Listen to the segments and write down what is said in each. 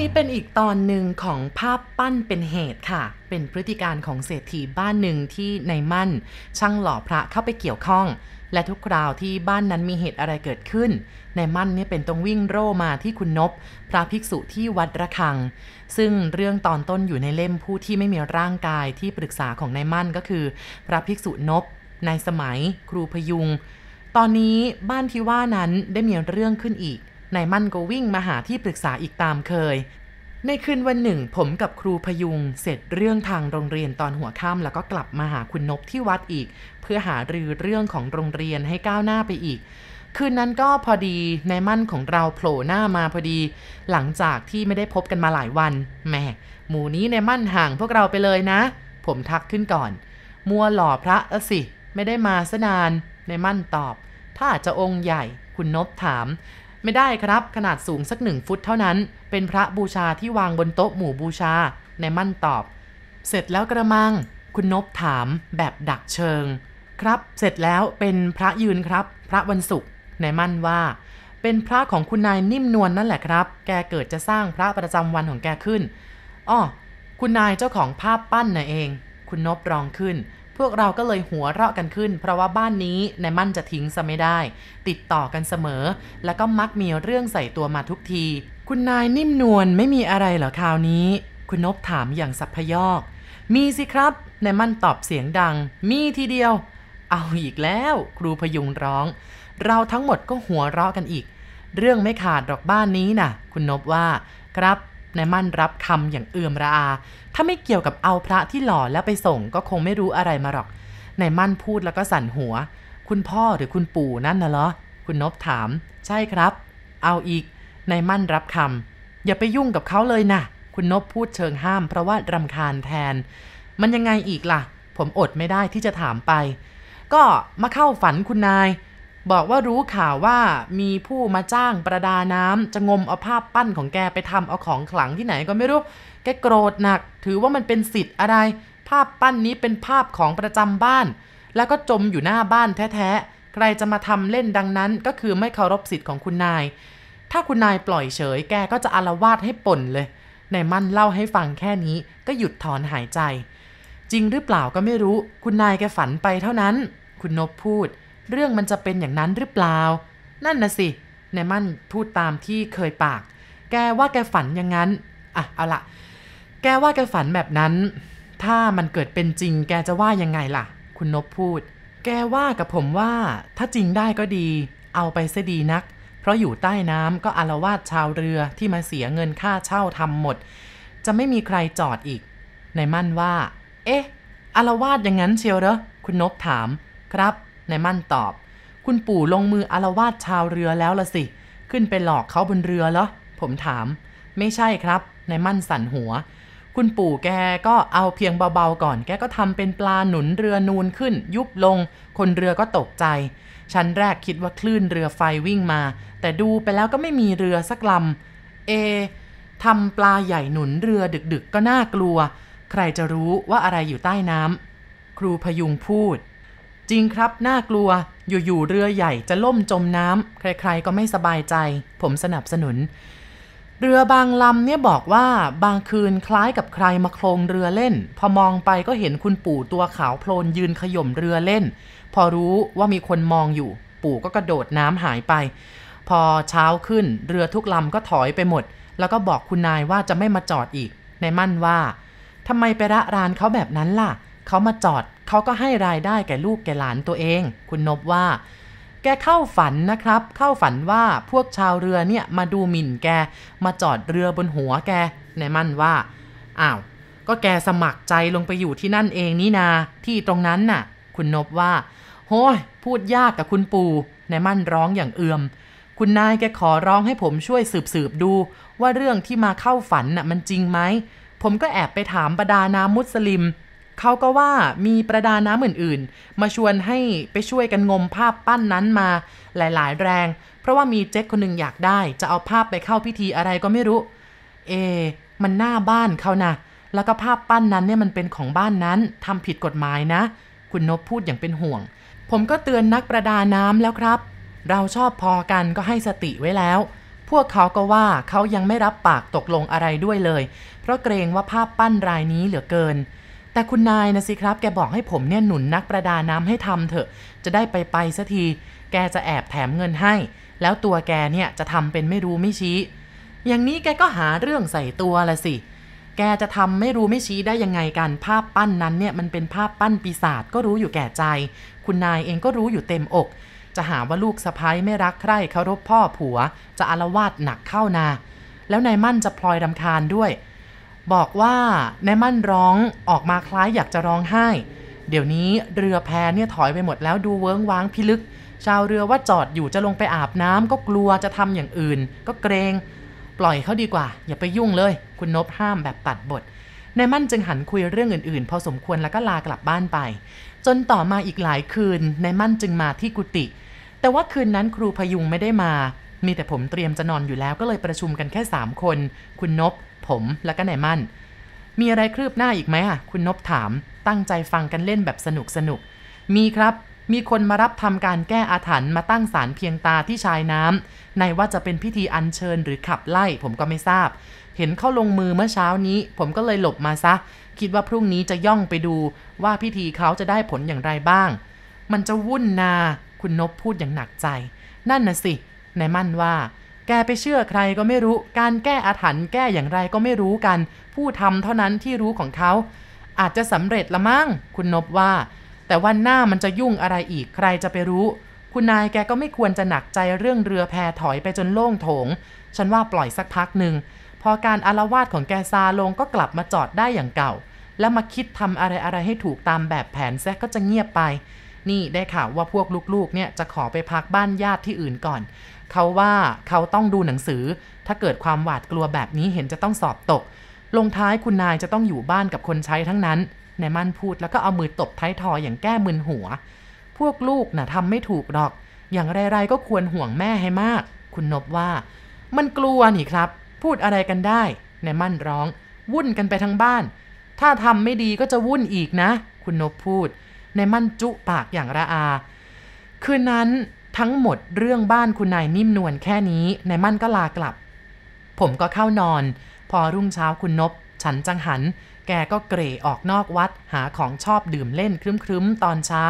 นี้เป็นอีกตอนหนึ่งของภาพปั้นเป็นเหตุค่ะ เป็นพฤติการของเศรษฐีบ้านหนึ่งที่ในมั่น ช่างหล่อพระเข้าไปเกี่ยวข้อง และทุกคราวที่บ้านนั้นมีเหตุอะไรเกิดขึ้น ในมั่นเนี่ยเป็นต้องวิ่งโร่มาที่คุณนบ พระภิกษุที่วัดระฆัง ซึ่งเรื่องตอนต้นอยู่ในเล่มผู้ที่ไม่มีร่างกายที่ปรึกษาของนายมั่นก็คือ พระภิกษุนบนายสมัย ครูพยุง ตอนนี้บ้านที่ว่านั้นได้มีเรื่องขึ้นอีก นายมั่นก็วิ่งมาหาที่ปรึกษาอีกตามเคย ในคืนวันหนึ่ง ผมกับครูพยุง เสร็จเรื่องทางโรงเรียนตอนหัวค่ำแล้วก็กลับมาหาคุณนบที่วัดอีก เพื่อหารือเรื่องของโรงเรียนให้ก้าวหน้าไปอีกคืนนั้นก็พอดีนายมั่นของเราโผล่หน้ามาพอดี หลังจากที่ไม่ได้พบกันมาหลายวันแม่หมู่นี้นายมั่นห่างพวกเราไปเลยนะ ผมทักขึ้นก่อน มัวหล่อพระละสิ ไม่ได้มาสนานนายมั่นตอบ ถ้าจะองค์ใหญ่ คุณนบถาม ไม่ได้ครับ ขนาดสูงสักหนึ่งฟุตเท่านั้น เป็นพระบูชาที่วางบนโต๊ะหมู่บูชา ในมั่นตอบ เสร็จแล้วกระมัง คุณนบถามแบบดักเชิง ครับ เสร็จแล้วเป็นพระยืนครับ พระวันศุกร์ในมั่นว่า เป็นพระของคุณนายนิ่มนวลนนั่นแหละครับ แกเกิดจะสร้างพระประจำวันของแกขึ้นอ้อคุณนายเจ้าของภาพปั้นน่ะเอง คุณนบรองขึ้น พวกเราก็เลยหัวเราะกันขึ้น เพราะว่าบ้านนี้นายมั่นจะทิ้งซะไม่ได้ ติดต่อกันเสมอ แล้วก็มักมีเรื่องใส่ตัวมาทุกที คุณนายนิ่มนวลไม่มีอะไรเหรอคราวนี้ คุณนบถามอย่างสัพพยอก มีสิครับนายมั่นตอบเสียงดัง มีทีเดียว เอาอีกแล้ว ครูพยุงร้อง เราทั้งหมดก็หัวเราะกันอีก เรื่องไม่ขาดหรอกบ้านนี้น่ะ คุณนบว่า ครับ นายมั่นรับคำอย่างเอื่อมระอา ถ้าไม่เกี่ยวกับเอาพระที่หล่อแล้วไปส่งก็คงไม่รู้อะไรมาหรอกนายมั่นพูดแล้วก็สั่นหัว คุณพ่อหรือคุณปู่นั่นน่ะเหรอ คุณนบถาม ใช่ครับ เอาอีกนายมั่นรับคำอย่าไปยุ่งกับเขาเลยนะคุณนบพูดเชิงห้ามเพราะว่ารำคาญแทน มันยังไงอีกล่ะ ผมอดไม่ได้ที่จะถามไป ก็มาเข้าฝันคุณนาย บอกว่ารู้ข่าวว่ามีผู้มาจ้างประดาน้ำจะงมเอาภาพปั้นของแกไปทำเอาของขลังที่ไหนก็ไม่รู้ แกโกรธหนัก ถือว่ามันเป็นสิทธิ์อะไร ภาพปั้นนี้เป็นภาพของประจำบ้าน แล้วก็จมอยู่หน้าบ้านแท้ๆ ใครจะมาทำเล่นดังนั้น ก็คือไม่เคารพสิทธิ์ของคุณนาย ถ้าคุณนายปล่อยเฉย แกก็จะอารวาสให้ป่นเลยนายมั่นเล่าให้ฟังแค่นี้ก็หยุดถอนหายใจ จริงหรือเปล่าก็ไม่รู้ คุณนายแกฝันไปเท่านั้น คุณนบพูด เรื่องมันจะเป็นอย่างนั้นหรือเปล่า นั่นนะสินายมั่นพูดตามที่เคยปาก แกว่าแกฝันอย่างนั้น อะ เอาละแกว่าแกฝันแบบนั้น ถ้ามันเกิดเป็นจริง แกจะว่ายังไงล่ะ คุณนบพูด แกว่ากับผมว่า ถ้าจริงได้ก็ดี เอาไปซะดีนัก เพราะอยู่ใต้น้ำก็อารวาสชาวเรือที่มาเสียเงินค่าเช่าทำหมด จะไม่มีใครจอดอีกนายมั่นว่า เอ๊ะอารวาสอย่างนั้นเชียวเหรอ คุณนบถาม ครับ นายมั่นตอบ คุณปู่ลงมืออารวาสชาวเรือแล้วละสิ ขึ้นไปหลอกเขาบนเรือเหรอ ผมถาม ไม่ใช่ครับ นายมั่นสั่นหัว คุณปู่แกก็เอาเพียงเบาๆก่อน แกก็ทำเป็นปลาหนุนเรือนูนขึ้น ยุบลง คนเรือก็ตกใจ ชั้นแรกคิดว่าคลื่นเรือไฟวิ่งมา แต่ดูไปแล้วก็ไม่มีเรือสักลำ เอทำปลาใหญ่หนุนเรือดึกๆ ก็น่ากลัว ใครจะรู้ว่าอะไรอยู่ใต้น้ำครูพยุงพูด จริงครับ น่ากลัว อยู่ๆเรือใหญ่จะล่มจมน้ำใครๆก็ไม่สบายใจ ผมสนับสนุน เรือบางลำเนี่ยบอกว่าบางคืนคล้ายกับใครมาโครงเรือเล่น พอมองไปก็เห็นคุณปู่ตัวขาวโพลนยืนขย่มเรือเล่น พอรู้ว่ามีคนมองอยู่ ปู่ก็กระโดดน้ำหายไป พอเช้าขึ้นเรือทุกลำก็ถอยไปหมด แล้วก็บอกคุณนายว่าจะไม่มาจอดอีก ในมั่นว่าทำไมไประรานเขาแบบนั้นล่ะ เขามาจอด เขาก็ให้รายได้แก่ลูกแก่หลานตัวเอง คุณนบว่า แกเข้าฝันนะครับ เข้าฝันว่าพวกชาวเรือเนี่ยมาดูหมิ่นแก มาจอดเรือบนหัวแกในมั่นว่า อ้าว ก็แกสมัครใจลงไปอยู่ที่นั่นเองนี่นา ที่ตรงนั้นน่ะ คุณนบว่าโฮ้ย พูดยากกับคุณปู่ในมั่นร้องอย่างเอือม คุณนายแกขอร้องให้ผมช่วยสืบสืบดู ว่าเรื่องที่มาเข้าฝันน่ะมันจริงไหม ผมก็แอบไปถามประดาน้ำมุสลิม เขาก็ว่ามีประดาน้ำอื่นๆ มาชวนให้ไปช่วยกันงมภาพปั้นนั้นมาหลายๆ แรง เพราะว่ามีเจ๊กคนหนึ่งอยากได้ จะเอาภาพไปเข้าพิธีอะไรก็ไม่รู้ เอ มันหน้าบ้านเขานะแล้วก็ภาพปั้นนั้นเนี่ยมันเป็นของบ้านนั้นทำผิดกฎหมายนะ คุณนบพูดอย่างเป็นห่วง ผมก็เตือนนักประดาน้ำแล้วครับ เราชอบพอกันก็ให้สติไว้แล้ว พวกเขาก็ว่าเขายังไม่รับปากตกลงอะไรด้วยเลย เพราะเกรงว่าภาพปั้นรายนี้เหลือเกิน แต่คุณนายนะสิครับ แกบอกให้ผมเนี่ยหนุนนักประดาน้ำให้ทำเถอะ จะได้ไปไปสัที แกจะแอบแถมเงินให้ แล้วตัวแกเนี่ยจะทำเป็นไม่รู้ไม่ชี้ อย่างนี้แกก็หาเรื่องใส่ตัวละสิ แกจะทำไม่รู้ไม่ชี้ได้ยังไงกัน ภาพปั้นนั้นเนี่ยมันเป็นภาพปั้นปีศาจก็รู้อยู่แก่ใจ คุณนายเองก็รู้อยู่เต็มอก จะหาว่าลูกสะพ้ยไม่รักใคร่เคารพพ่อผัว จะอารวาสหนักเข้านา แล้วนายมั่นจะพลอยรำคาญด้วย บอกว่านมั่นร้องออกมาคล้ายอยากจะร้องไห้ เดี๋ยวนี้เรือแพเนี่ยถอยไปหมดแล้วดูเวิ้งว้างพิลึก ชาวเรือว่าจอดอยู่จะลงไปอาบน้ำก็กลัวจะทำอย่างอื่น ก็เกรง ปล่อยเขาดีกว่า อย่าไปยุ่งเลย คุณนบห้ามแบบตัดบทนายมั่นจึงหันคุยเรื่องอื่นๆ พอสมควรแล้วก็ลากลับบ้านไป จนต่อมาอีกหลายคืนนายมั่นจึงมาที่กุฏิแต่ว่าคืนนั้นครูพยุงไม่ได้มา มีแต่ผมเตรียมจะนอนอยู่แล้วก็เลยประชุมกันแค่ 3 คน คุณนบ ผมแล้วก็นายมั่น มีอะไรคืบหน้าอีกไหมอะ คุณนบถาม ตั้งใจฟังกันเล่นแบบสนุกสนุก มีครับ มีคนมารับทำการแก้อาถรรพ์มาตั้งศาลเพียงตาที่ชายน้ำในว่าจะเป็นพิธีอัญเชิญหรือขับไล่ผมก็ไม่ทราบ เห็นเข้าลงมือเมื่อเช้านี้ ผมก็เลยหลบมาซะ คิดว่าพรุ่งนี้จะย่องไปดูว่าพิธีเขาจะได้ผลอย่างไรบ้าง มันจะวุ่นนา คุณนบพูดอย่างหนักใจ นั่นน่ะสินายมั่นว่า แกไปเชื่อใครก็ไม่รู้ การแก้อาถรรพ์แก้อย่างไรก็ไม่รู้กัน ผู้ทำเท่านั้นที่รู้ของเขา อาจจะสำเร็จละมั้งคุณนบว่า แต่วันหน้ามันจะยุ่งอะไรอีกใครจะไปรู้ คุณนายแกก็ไม่ควรจะหนักใจเรื่องเรือแพถอยไปจนโล่งโถง ฉันว่าปล่อยสักพักหนึ่งพอการอารวาสของแกซาลงก็กลับมาจอดได้อย่างเก่า แล้วมาคิดทำอะไรอะไรให้ถูกตามแบบแผนแซก็จะเงียบไป นี่ได้ข่าวว่าพวกลูกๆ เนี่ยจะขอไปพักบ้านญาติที่อื่นก่อน เขาว่าเขาต้องดูหนังสือ ถ้าเกิดความหวาดกลัวแบบนี้เห็นจะต้องสอบตก ลงท้ายคุณนายจะต้องอยู่บ้านกับคนใช้ทั้งนั้นนายมั่นพูดแล้วก็เอามือตบท้ายทอยอย่างแก้มึนหัว พวกลูกน่ะทำไม่ถูกหรอก อย่างไรๆก็ควรห่วงแม่ให้มาก คุณนบว่า มันกลัวนี่ครับ พูดอะไรกันได้นายมั่นร้อง วุ่นกันไปทั้งบ้าน ถ้าทำไม่ดีก็จะวุ่นอีกนะ คุณนบพูด ในมั่นจุปากอย่างระอา คืนนั้นทั้งหมดเรื่องบ้านคุณนายนิ่มนวลแค่นี้นายมั่นก็ลากลับ ผมก็เข้านอน พอรุ่งเช้าคุณนบ ฉันจังหัน แกก็เกรออกนอกวัด หาของชอบดื่มเล่นครึ้มๆ ตอนเช้า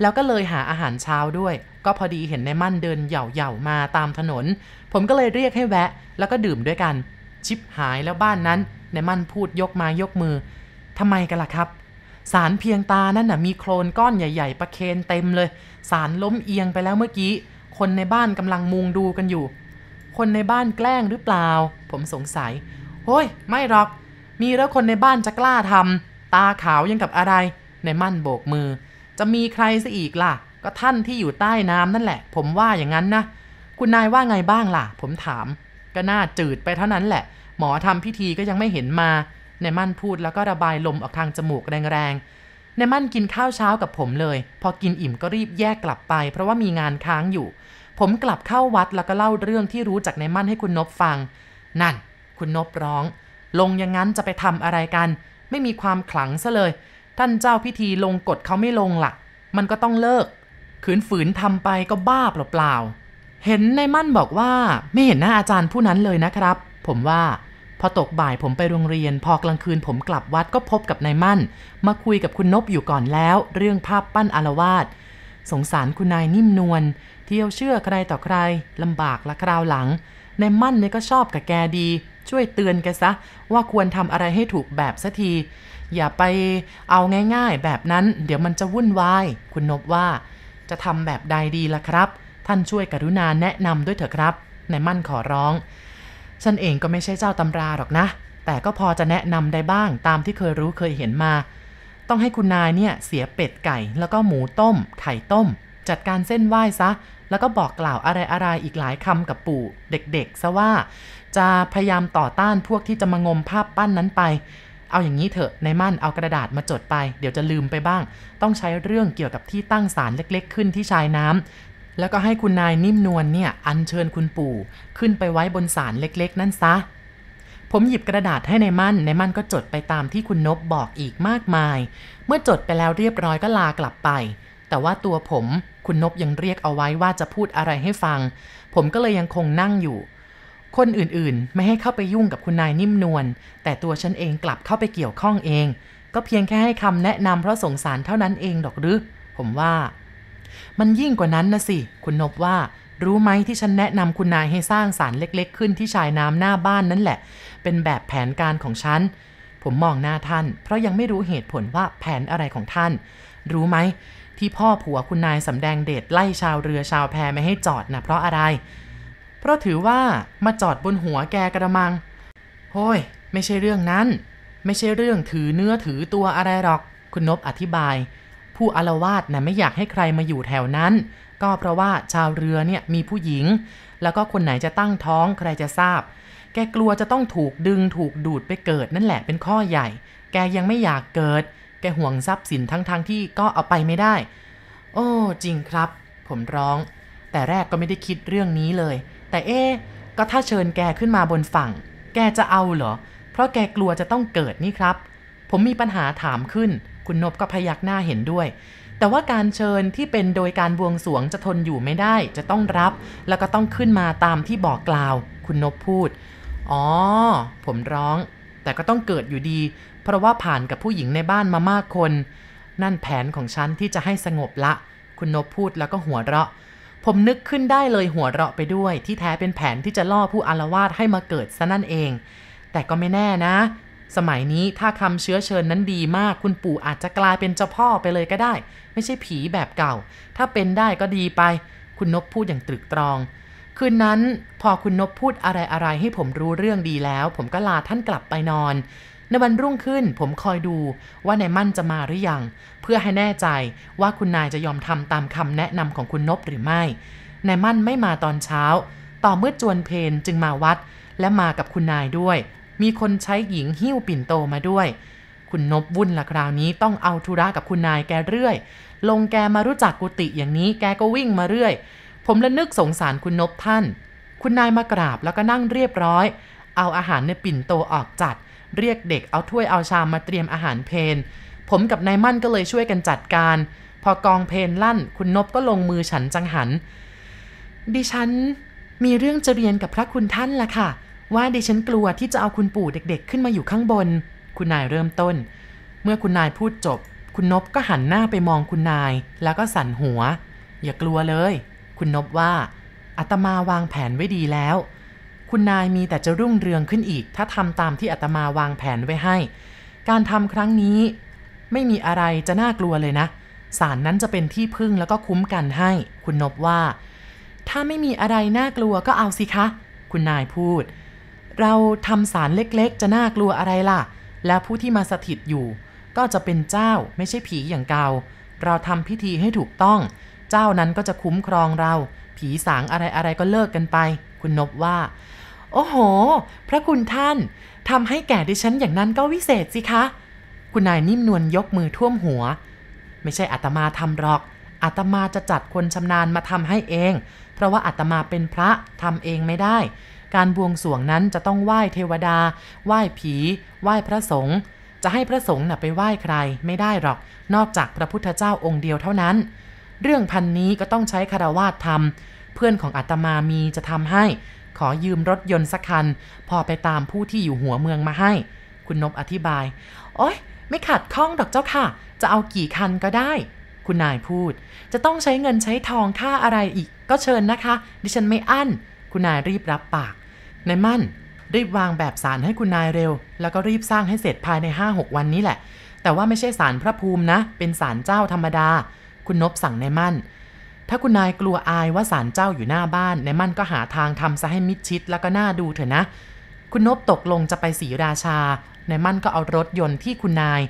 แล้วก็เลยหาอาหารเช้าด้วย ก็พอดีเห็นนายมั่นเดินเหย่าๆมาตามถนน ผมก็เลยเรียกให้แวะ แล้วก็ดื่มด้วยกัน ชิบหายแล้วบ้านนั้นนายมั่นพูดยกมายกมือทำไมกันล่ะครับ สารเพียงตานั่นน่ะมีโคลนก้อนใหญ่ ๆ ประเคนเต็มเลย สารล้มเอียงไปแล้วเมื่อกี้ คนในบ้านกำลังมุงดูกันอยู่ คนในบ้านแกล้งหรือเปล่า ผมสงสัยโฮ้ยไม่หรอก มีแล้วคนในบ้านจะกล้าทำตาขาวยังกับอะไร ในมั่นโบกมือ จะมีใครซะอีกล่ะ ก็ท่านที่อยู่ใต้น้ำนั่นแหละ ผมว่าอย่างนั้นนะ คุณนายว่าไงบ้างล่ะ ผมถาม ก็น่าจืดไปเท่านั้นแหละ หมอทำพิธีก็ยังไม่เห็นมา ในมั่นพูดแล้วก็ระบายลมออกทางจมูกแรงๆในมั่นกินข้าวเช้ากับผมเลย พอกินอิ่มก็รีบแยกกลับไป เพราะว่ามีงานค้างอยู่ ผมกลับเข้าวัดแล้วก็เล่าเรื่องที่รู้จากในมั่นให้คุณนบฟัง นั่น คุณนบร้อง ลงอย่างนั้นจะไปทำอะไรกัน ไม่มีความขลังซะเลย ท่านเจ้าพิธีลงกฎเขาไม่ลงละ่ะ มันก็ต้องเลิก ขืนฝืนทำไปก็บ้าเปล่าๆเห็นในมั่นบอกว่าไม่เห็นหน้าอาจารย์ผู้นั้นเลยนะครับ ผมว่า พอตกบ่ายผมไปโรงเรียน พอกลางคืนผมกลับวัดก็พบกับนายมั่น มาคุยกับคุณนบอยู่ก่อนแล้ว เรื่องภาพปั้นอารวาสสงสารคุณนายนิ่มนวลเที่ยวเชื่อใครต่อใครลำบากละคราวหลังนายมั่นเนี่ยก็ชอบกับแกดี ช่วยเตือนแกซะ ว่าควรทำอะไรให้ถูกแบบสัที อย่าไปเอาง่ายๆ แบบนั้น เดี๋ยวมันจะวุ่นวาย คุณนบว่า จะทำแบบใดดีล่ะครับ ท่านช่วยกรุณาแนะนำด้วยเถอะครับนายมั่นขอร้อง ฉันเองก็ไม่ใช่เจ้าตำราหรอกนะ แต่ก็พอจะแนะนำได้บ้างตามที่เคยรู้เคยเห็นมา ต้องให้คุณนายเนี่ยเสียเป็ดไก่ แล้วก็หมูต้ม ไข่ต้ม จัดการเส้นไหว้ซะ แล้วก็บอกกล่าวอะไรๆอีกหลายคำกับปู่เด็กๆซะว่า จะพยายามต่อต้านพวกที่จะมางมภาพปั้นนั้นไป เอาอย่างนี้เถอะในมั่นเอากระดาษมาจดไป เดี๋ยวจะลืมไปบ้าง ต้องใช้เรื่องเกี่ยวกับที่ตั้งศาลเล็ก ๆ ขึ้นที่ชายน้ำ แล้วก็ให้คุณนายนิ่มนวลเนี่ยอัญเชิญคุณปู่ ขึ้นไปไว้บนศาลเล็กๆ นั่นซะ ผมหยิบกระดาษให้ในมั่น ในมั่นก็จดไปตามที่คุณนบบอกอีกมากมาย เมื่อจดไปแล้วเรียบร้อยก็ลากลับไป แต่ว่าตัวผมคุณนบยังเรียกเอาไว้ว่าจะพูดอะไรให้ฟัง ผมก็เลยยังคงนั่งอยู่ คนอื่นๆ ไม่ให้เข้าไปยุ่งกับคุณนายนิ่มนวล แต่ตัวฉันเองกลับเข้าไปเกี่ยวข้องเอง ก็เพียงแค่ให้คำแนะนำเพราะสงสารเท่านั้นเองดอกหรือ ผมว่า มันยิ่งกว่านั้นนะสิ คุณนบว่า รู้ไหมที่ฉันแนะนำคุณนายให้สร้างสารเล็ก ๆ ขึ้นที่ชายน้ำหน้าบ้านนั่นแหละ เป็นแบบแผนการของฉัน ผมมองหน้าท่าน เพราะยังไม่รู้เหตุผลว่าแผนอะไรของท่าน รู้ไหมที่พ่อผัวคุณนายสำแดงเดชไล่ชาวเรือชาวแพไม่ให้จอดนะเพราะอะไร เพราะถือว่ามาจอดบนหัวแกกระมังโฮ้ย ไม่ใช่เรื่องนั้น ไม่ใช่เรื่องถือเนื้อถือตัวอะไรหรอก คุณนบอธิบาย ผู้อารวาสนะไม่อยากให้ใครมาอยู่แถวนั้น ก็เพราะว่าชาวเรือเนี่ยมีผู้หญิง แล้วก็คนไหนจะตั้งท้องใครจะทราบ แกกลัวจะต้องถูกดึงถูกดูดไปเกิดนั่นแหละเป็นข้อใหญ่ แกยังไม่อยากเกิด แกห่วงทรัพย์สินทั้งๆทที่ก็เอาไปไม่ได้ โอ้จริงครับ ผมร้อง แต่แรกก็ไม่ได้คิดเรื่องนี้เลย แต่เอ๊ก็ถ้าเชิญแกขึ้นมาบนฝั่ง แกจะเอาเหรอ เพราะแกกลัวจะต้องเกิดนี่ครับ ผมมีปัญหาถามขึ้น คุณนบก็พยักหน้าเห็นด้วย แต่ว่าการเชิญที่เป็นโดยการบวงสรวงจะทนอยู่ไม่ได้ จะต้องรับ แล้วก็ต้องขึ้นมาตามที่บอกกล่าว คุณนบพูด อ๋อ ผมร้อง แต่ก็ต้องเกิดอยู่ดี เพราะว่าผ่านกับผู้หญิงในบ้านมามากคน นั่นแผนของฉันที่จะให้สงบละ คุณนบพูดแล้วก็หัวเราะผมนึกขึ้นได้เลยหัวเราะไปด้วย ที่แท้เป็นแผนที่จะล่อผู้อารวาสให้มาเกิดซะนั่นเอง แต่ก็ไม่แน่นะ สมัยนี้ถ้าคำเชื้อเชิญนั้นดีมาก คุณปู่อาจจะกลายเป็นเจ้าพ่อไปเลยก็ได้ ไม่ใช่ผีแบบเก่า ถ้าเป็นได้ก็ดีไป คุณนบพูดอย่างตรึกตรอง คืนนั้นพอคุณนบพูดอะไรๆให้ผมรู้เรื่องดีแล้ว ผมก็ลาท่านกลับไปนอน ในวันรุ่งขึ้นผมคอยดูว่านายมั่นจะมาหรือยัง เพื่อให้แน่ใจว่าคุณนายจะยอมทำตามคำแนะนำของคุณนบหรือไม่นายมั่นไม่มาตอนเช้า ต่อเมื่อจวนเพนจึงมาวัด และมากับคุณนายด้วย มีคนใช้หญิงหิ้วปิ่นโตมาด้วย คุณนบวุ่นละคราวนี้ต้องเอาธุระกับคุณนายแกเรื่อย ลงแกมารู้จักกุฏิอย่างนี้แกก็วิ่งมาเรื่อย ผมละนึกสงสารคุณนบท่าน คุณนายมากราบแล้วก็นั่งเรียบร้อย เอาอาหารในปิ่นโตออกจัด เรียกเด็กเอาถ้วยเอาชามมาเตรียมอาหารเพนผมกับนายมั่นก็เลยช่วยกันจัดการ พอกองเพนลั่น คุณนบก็ลงมือฉันจังหัน ดิฉันมีเรื่องจะเรียนกับพระคุณท่านล่ะค่ะ ว่าดิฉันกลัวที่จะเอาคุณปู่เด็กๆ ขึ้นมาอยู่ข้างบน คุณนายเริ่มต้น เมื่อคุณนายพูดจบ คุณนบก็หันหน้าไปมองคุณนาย แล้วก็สั่นหัว อย่ากลัวเลย คุณนบว่าอาตมาวางแผนไว้ดีแล้ว คุณนายมีแต่จะรุ่งเรืองขึ้นอีก ถ้าทำตามที่อาตมาวางแผนไว้ให้ การทำครั้งนี้ ไม่มีอะไรจะน่ากลัวเลยนะสารนั้นจะเป็นที่พึ่งแล้วก็คุ้มกันให้ คุณนบว่า ถ้าไม่มีอะไรน่ากลัวก็เอาสิคะ คุณนายพูด เราทำสารเล็กๆ จะน่ากลัวอะไรล่ะ แล้วผู้ที่มาสถิตอยู่ ก็จะเป็นเจ้าไม่ใช่ผีอย่างเก่าเราทำพิธีให้ถูกต้อง เจ้านั้นก็จะคุ้มครองเรา ผีสางอะไรๆก็เลิกกันไป คุณนบว่า โอ้โห พระคุณท่านทำให้แก่ดิฉันอย่างนั้นก็วิเศษสิคะ คุณนายนิ่มนวลยกมือท่วมหัว ไม่ใช่อาตมาทำหรอกอาตมาจะจัดคนชำนาญมาทำให้เอง เพราะว่าอาตมาเป็นพระทำเองไม่ได้ การบวงสรวงนั้นจะต้องไหว้เทวดา ไหว้ผี ไหว้พระสงฆ์ จะให้พระสงฆ์น่ะไปไหว้ใครไม่ได้หรอก นอกจากพระพุทธเจ้าองค์เดียวเท่านั้น เรื่องพันนี้ก็ต้องใช้คารวาสทำเพื่อนของอาตมามีจะทำให้ ขอยืมรถยนต์สักคัน พอไปตามผู้ที่อยู่หัวเมืองมาให้ คุณนบอธิบาย โอ๊ย ไม่ขัดข้องดอกเจ้าค่ะ จะเอากี่คันก็ได้ คุณนายพูด จะต้องใช้เงินใช้ทองค่าอะไรอีก ก็เชิญนะคะ ดิฉันไม่อั้น คุณนายรีบรับปาก นายมั่นรีบวางแบบสารให้คุณนายเร็ว แล้วก็รีบสร้างให้เสร็จภายใน 5-6 วันนี้แหละ แต่ว่าไม่ใช่สารพระภูมินะ เป็นสารเจ้าธรรมดา คุณนบสั่งนายมั่น ถ้าคุณนายกลัวอายว่าสารเจ้าอยู่หน้าบ้านนายมั่นก็หาทางทำซะให้มิดชิดแล้วก็น่าดูเถอะนะ คุณนบตกลงจะไปศรีราชา นายมั่นก็เอารถยนต์ที่คุณนาย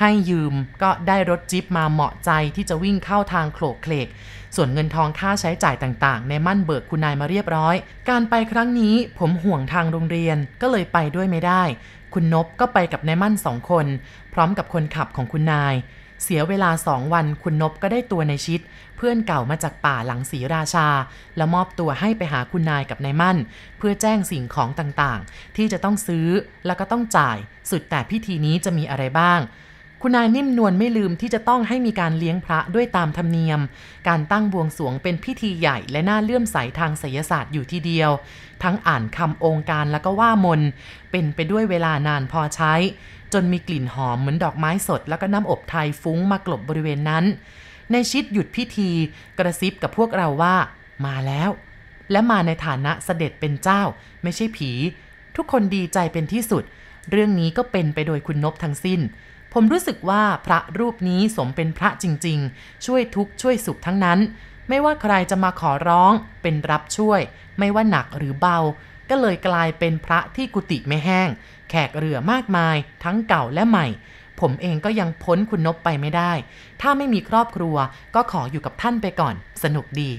ให้ยืมก็ได้รถจิ๊บมาเหมาะใจที่จะวิ่งเข้าทางโขลกเคลก ส่วนเงินทองค่าใช้จ่ายต่างๆ นายมั่นเบิกคุณนายมาเรียบร้อย การไปครั้งนี้ผมห่วงทางโรงเรียนก็เลยไปด้วยไม่ได้ คุณนบก็ไปกับนายมั่นสองคน พร้อมกับคนขับของคุณนาย เสียเวลาสองวันคุณนบก็ได้ตัวในชิด เพื่อนเก่ามาจากป่าหลังศรีราชา แล้วมอบตัวให้ไปหาคุณนายกับนายมั่น เพื่อแจ้งสิ่งของต่างๆ ที่จะต้องซื้อแล้วก็ต้องจ่าย สุดแต่พิธีนี้จะมีอะไรบ้าง คุณนายนิ่มนวลไม่ลืมที่จะต้องให้มีการเลี้ยงพระด้วยตามธรรมเนียม การตั้งบวงสรวงเป็นพิธีใหญ่และน่าเลื่อมใสทางไสยศาสตร์อยู่ทีเดียว ทั้งอ่านคำองค์การแล้วก็ว่ามน เป็นไปด้วยเวลานานพอใช้ จนมีกลิ่นหอมเหมือนดอกไม้สด แล้วก็น้ำอบไทยฟุ้งมากลบบริเวณนั้น ในชิดหยุดพิธี กระซิบกับพวกเราว่า มาแล้ว และมาในฐานะเสด็จเป็นเจ้า ไม่ใช่ผี ทุกคนดีใจเป็นที่สุด เรื่องนี้ก็เป็นไปโดยคุณนบทั้งสิ้น ผมรู้สึกว่าพระรูปนี้สมเป็นพระจริง ๆ ช่วยทุกช่วยสุขทั้งนั้น ไม่ว่าใครจะมาขอร้อง เป็นรับช่วย ไม่ว่าหนักหรือเบา ก็เลยกลายเป็นพระที่กุฏิไม่แห้ง แขกเรือมากมาย ทั้งเก่าและใหม่ ผมเองก็ยังพ้นคุณนบไปไม่ได้ ถ้าไม่มีครอบครัวก็ขออยู่กับท่านไปก่อน สนุกดี